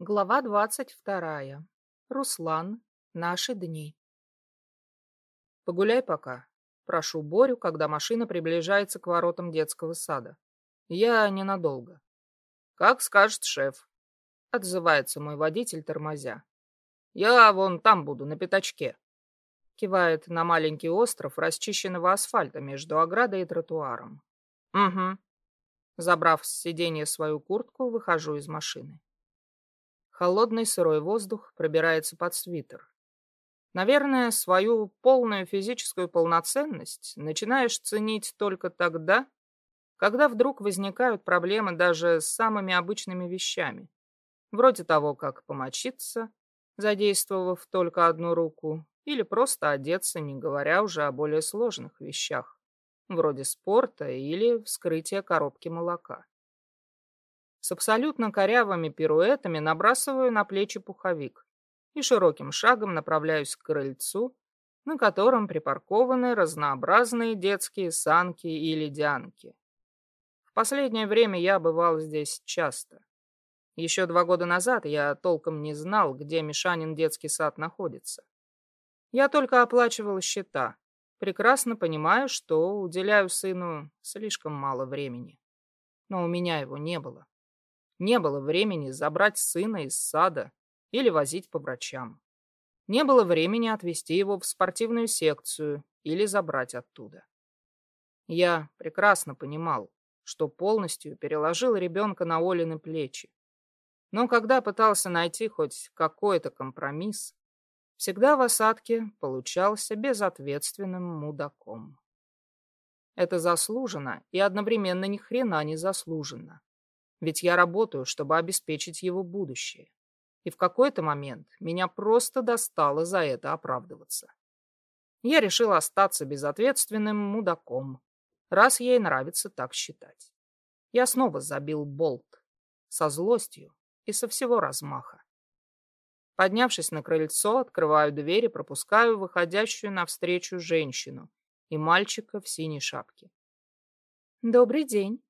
Глава двадцать вторая. Руслан. Наши дни. Погуляй пока. Прошу Борю, когда машина приближается к воротам детского сада. Я ненадолго. Как скажет шеф. Отзывается мой водитель, тормозя. Я вон там буду, на пятачке. Кивает на маленький остров расчищенного асфальта между оградой и тротуаром. Угу. Забрав с сиденья свою куртку, выхожу из машины. Холодный сырой воздух пробирается под свитер. Наверное, свою полную физическую полноценность начинаешь ценить только тогда, когда вдруг возникают проблемы даже с самыми обычными вещами, вроде того, как помочиться, задействовав только одну руку, или просто одеться, не говоря уже о более сложных вещах, вроде спорта или вскрытия коробки молока. С абсолютно корявыми пируэтами набрасываю на плечи пуховик и широким шагом направляюсь к крыльцу, на котором припаркованы разнообразные детские санки и ледянки. В последнее время я бывал здесь часто. Еще два года назад я толком не знал, где Мишанин детский сад находится. Я только оплачивал счета, прекрасно понимая, что уделяю сыну слишком мало времени. Но у меня его не было. Не было времени забрать сына из сада или возить по врачам. Не было времени отвезти его в спортивную секцию или забрать оттуда. Я прекрасно понимал, что полностью переложил ребенка на Олины плечи. Но когда пытался найти хоть какой-то компромисс, всегда в осадке получался безответственным мудаком. Это заслуженно и одновременно ни хрена не заслуженно. Ведь я работаю, чтобы обеспечить его будущее. И в какой-то момент меня просто достало за это оправдываться. Я решил остаться безответственным мудаком, раз ей нравится так считать. Я снова забил болт. Со злостью и со всего размаха. Поднявшись на крыльцо, открываю дверь и пропускаю выходящую навстречу женщину и мальчика в синей шапке. «Добрый день»,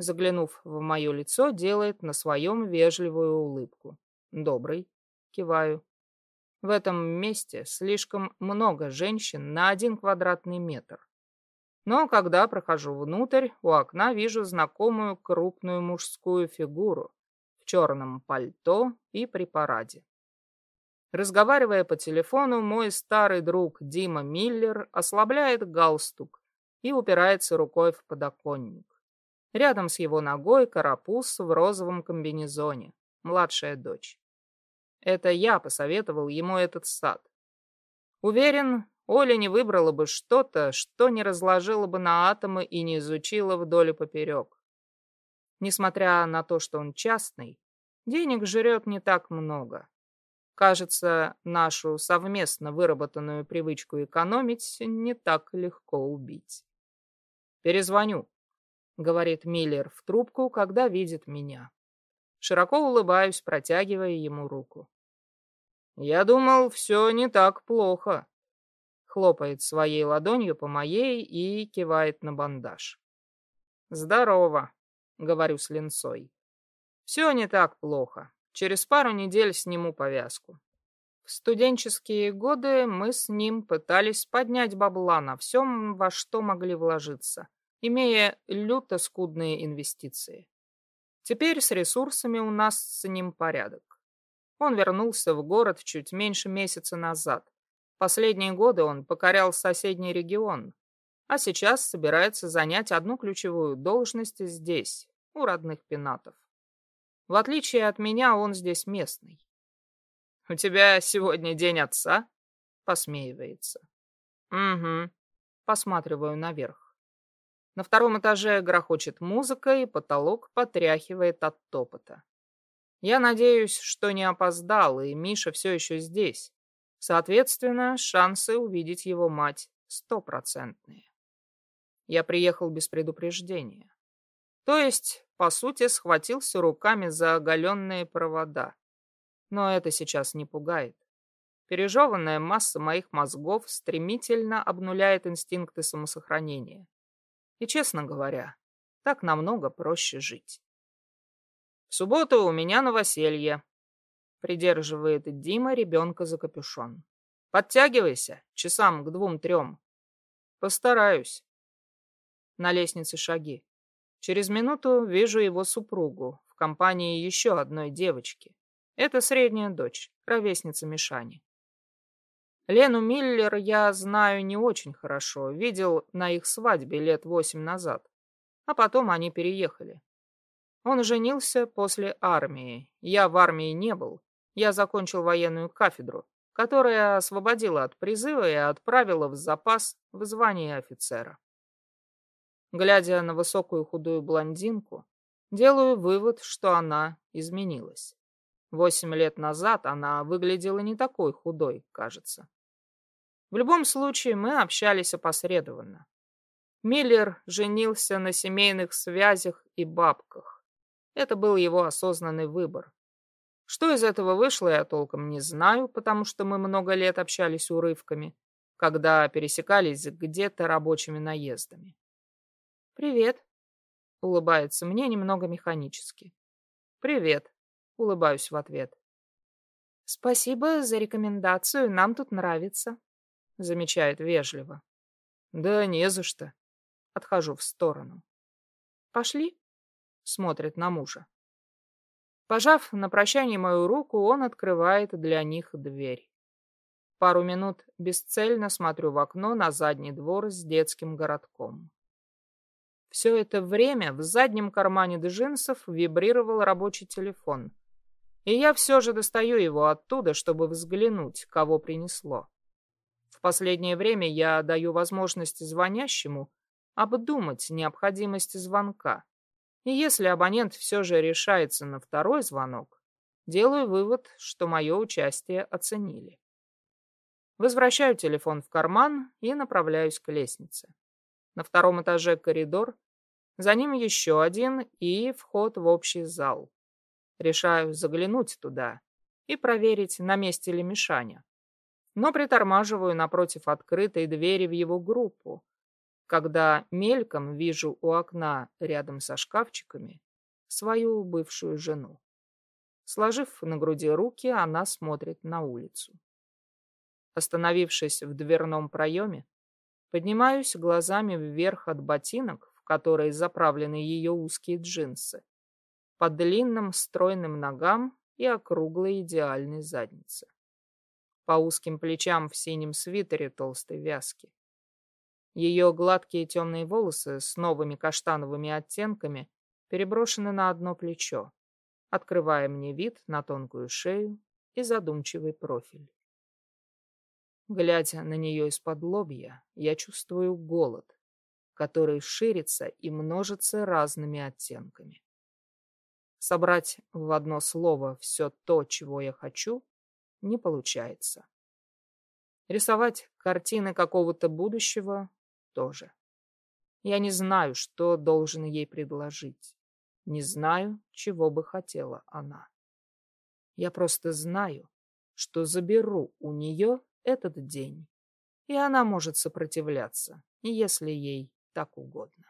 заглянув в мое лицо, делает на своем вежливую улыбку. Добрый. Киваю. В этом месте слишком много женщин на один квадратный метр. Но когда прохожу внутрь, у окна вижу знакомую крупную мужскую фигуру в черном пальто и при параде. Разговаривая по телефону, мой старый друг Дима Миллер ослабляет галстук и упирается рукой в подоконник. Рядом с его ногой карапуз в розовом комбинезоне, младшая дочь. Это я посоветовал ему этот сад. Уверен, Оля не выбрала бы что-то, что не разложила бы на атомы и не изучила вдоль и поперек. Несмотря на то, что он частный, денег жрет не так много. Кажется, нашу совместно выработанную привычку экономить не так легко убить. Перезвоню, говорит Миллер в трубку, когда видит меня. Широко улыбаюсь, протягивая ему руку. Я думал, все не так плохо. Хлопает своей ладонью по моей и кивает на бандаж. Здорово, говорю с линцой. Все не так плохо. Через пару недель сниму повязку. В студенческие годы мы с ним пытались поднять бабла на всем, во что могли вложиться имея люто скудные инвестиции. Теперь с ресурсами у нас с ним порядок. Он вернулся в город чуть меньше месяца назад. Последние годы он покорял соседний регион, а сейчас собирается занять одну ключевую должность здесь, у родных пенатов. В отличие от меня, он здесь местный. «У тебя сегодня день отца?» — посмеивается. «Угу». Посматриваю наверх. На втором этаже грохочет музыка, и потолок потряхивает от топота. Я надеюсь, что не опоздал, и Миша все еще здесь. Соответственно, шансы увидеть его мать стопроцентные. Я приехал без предупреждения. То есть, по сути, схватился руками за оголенные провода. Но это сейчас не пугает. Пережеванная масса моих мозгов стремительно обнуляет инстинкты самосохранения. И, честно говоря, так намного проще жить. В субботу у меня новоселье. Придерживает Дима ребенка за капюшон. Подтягивайся, часам к двум-трем. Постараюсь. На лестнице шаги. Через минуту вижу его супругу в компании еще одной девочки. Это средняя дочь, ровесница Мишани. Лену Миллер я знаю не очень хорошо, видел на их свадьбе лет восемь назад, а потом они переехали. Он женился после армии, я в армии не был, я закончил военную кафедру, которая освободила от призыва и отправила в запас в звании офицера. Глядя на высокую худую блондинку, делаю вывод, что она изменилась. Восемь лет назад она выглядела не такой худой, кажется. В любом случае, мы общались опосредованно. Миллер женился на семейных связях и бабках. Это был его осознанный выбор. Что из этого вышло, я толком не знаю, потому что мы много лет общались урывками, когда пересекались где-то рабочими наездами. «Привет», — улыбается мне немного механически. «Привет», — улыбаюсь в ответ. «Спасибо за рекомендацию, нам тут нравится», замечает вежливо. Да не за что. Отхожу в сторону. Пошли? Смотрит на мужа. Пожав на прощание мою руку, он открывает для них дверь. Пару минут бесцельно смотрю в окно на задний двор с детским городком. Все это время в заднем кармане джинсов вибрировал рабочий телефон. И я все же достаю его оттуда, чтобы взглянуть, кого принесло. В последнее время я даю возможность звонящему обдумать необходимость звонка. И если абонент все же решается на второй звонок, делаю вывод, что мое участие оценили. Возвращаю телефон в карман и направляюсь к лестнице. На втором этаже коридор, за ним еще один и вход в общий зал. Решаю заглянуть туда и проверить, на месте ли Мишаня но притормаживаю напротив открытой двери в его группу, когда мельком вижу у окна рядом со шкафчиками свою бывшую жену. Сложив на груди руки, она смотрит на улицу. Остановившись в дверном проеме, поднимаюсь глазами вверх от ботинок, в которые заправлены ее узкие джинсы, по длинным стройным ногам и округлой идеальной заднице по узким плечам в синем свитере толстой вязки. Ее гладкие темные волосы с новыми каштановыми оттенками переброшены на одно плечо, открывая мне вид на тонкую шею и задумчивый профиль. Глядя на нее из-под лобья, я чувствую голод, который ширится и множится разными оттенками. Собрать в одно слово все то, чего я хочу, не получается. Рисовать картины какого-то будущего тоже. Я не знаю, что должен ей предложить. Не знаю, чего бы хотела она. Я просто знаю, что заберу у нее этот день, и она может сопротивляться, если ей так угодно.